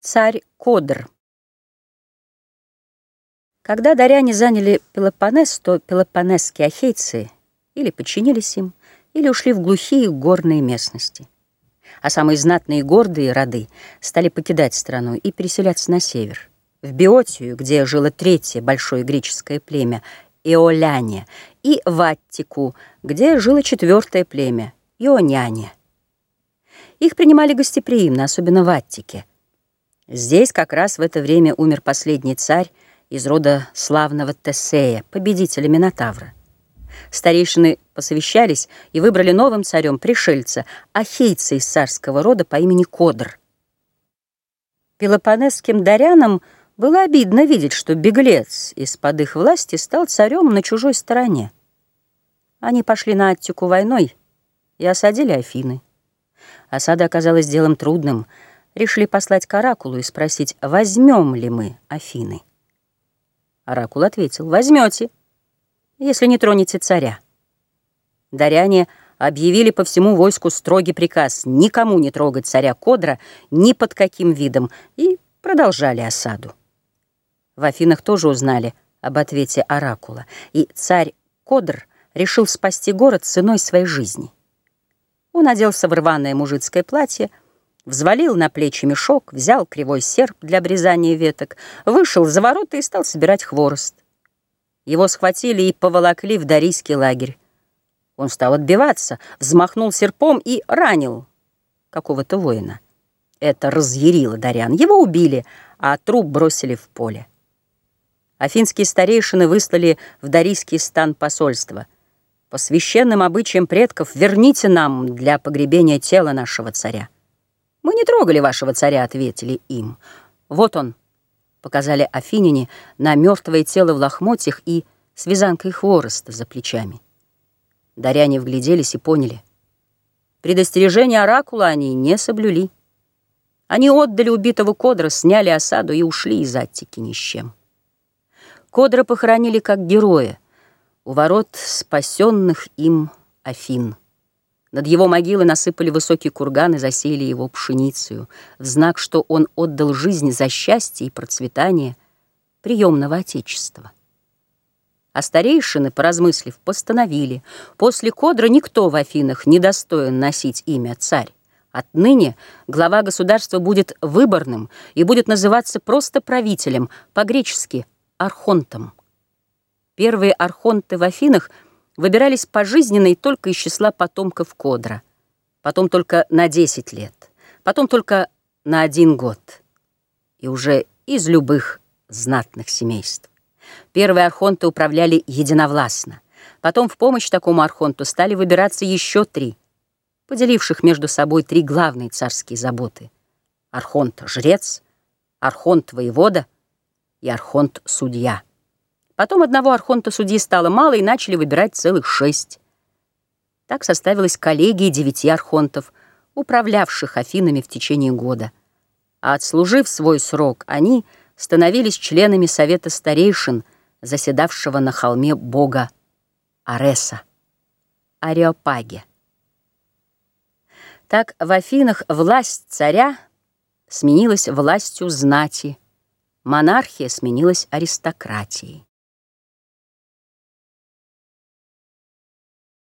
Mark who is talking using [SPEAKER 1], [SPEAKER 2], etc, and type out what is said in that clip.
[SPEAKER 1] Царь Кодр Когда даряне заняли Пелопоннес, то пелопонесские ахейцы или подчинились им, или ушли в глухие горные местности. А самые знатные и гордые роды стали покидать страну и переселяться на север, в Биотию, где жило третье большое греческое племя Эоляне, и в Аттику, где жило четвертое племя Ионяне. Их принимали гостеприимно, особенно в Аттике, Здесь как раз в это время умер последний царь из рода славного Тесея, победителя Минотавра. Старейшины посовещались и выбрали новым царем пришельца, ахейца из царского рода по имени Кодр. Пелопонесским дарянам было обидно видеть, что беглец из-под их власти стал царем на чужой стороне. Они пошли на Аттику войной и осадили Афины. Осада оказалась делом трудным — решили послать к Оракулу и спросить, возьмем ли мы Афины. Оракул ответил, возьмете, если не тронете царя. Даряне объявили по всему войску строгий приказ никому не трогать царя Кодра ни под каким видом и продолжали осаду. В Афинах тоже узнали об ответе Оракула, и царь Кодр решил спасти город ценой своей жизни. Он оделся в рваное мужицкое платье, взвалил на плечи мешок, взял кривой серп для обрезания веток, вышел за ворота и стал собирать хворост. Его схватили и поволокли в Дарийский лагерь. Он стал отбиваться, взмахнул серпом и ранил какого-то воина. Это разъярило Дарян. Его убили, а труп бросили в поле. Афинские старейшины выслали в Дарийский стан посольства. По священным обычаям предков верните нам для погребения тела нашего царя. «Мы не трогали вашего царя», — ответили им. «Вот он», — показали афиняне на мертвое тело в лохмотьях и с вязанкой хвороста за плечами. Даряне вгляделись и поняли. Предостережение оракула они не соблюли. Они отдали убитого Кодра, сняли осаду и ушли из Аттики ни с чем. Кодра похоронили как героя у ворот спасенных им Афин. Над его могилой насыпали высокий курган и засеяли его пшеницею, в знак, что он отдал жизнь за счастье и процветание приемного отечества. А старейшины, поразмыслив, постановили, после Кодра никто в Афинах не достоин носить имя царь. Отныне глава государства будет выборным и будет называться просто правителем, по-гречески архонтом. Первые архонты в Афинах – выбирались пожизненно и только из числа потомков Кодра, потом только на 10 лет, потом только на один год, и уже из любых знатных семейств. Первые архонты управляли единовластно, потом в помощь такому архонту стали выбираться еще три, поделивших между собой три главные царские заботы — архонт-жрец, архонт-воевода и архонт-судья. Потом одного архонта судьи стало мало, и начали выбирать целых шесть. Так составилась коллегия девяти архонтов, управлявших Афинами в течение года. А отслужив свой срок, они становились членами Совета старейшин, заседавшего на холме бога Ареса, Ареопаге. Так в Афинах власть царя сменилась властью знати, монархия сменилась аристократией.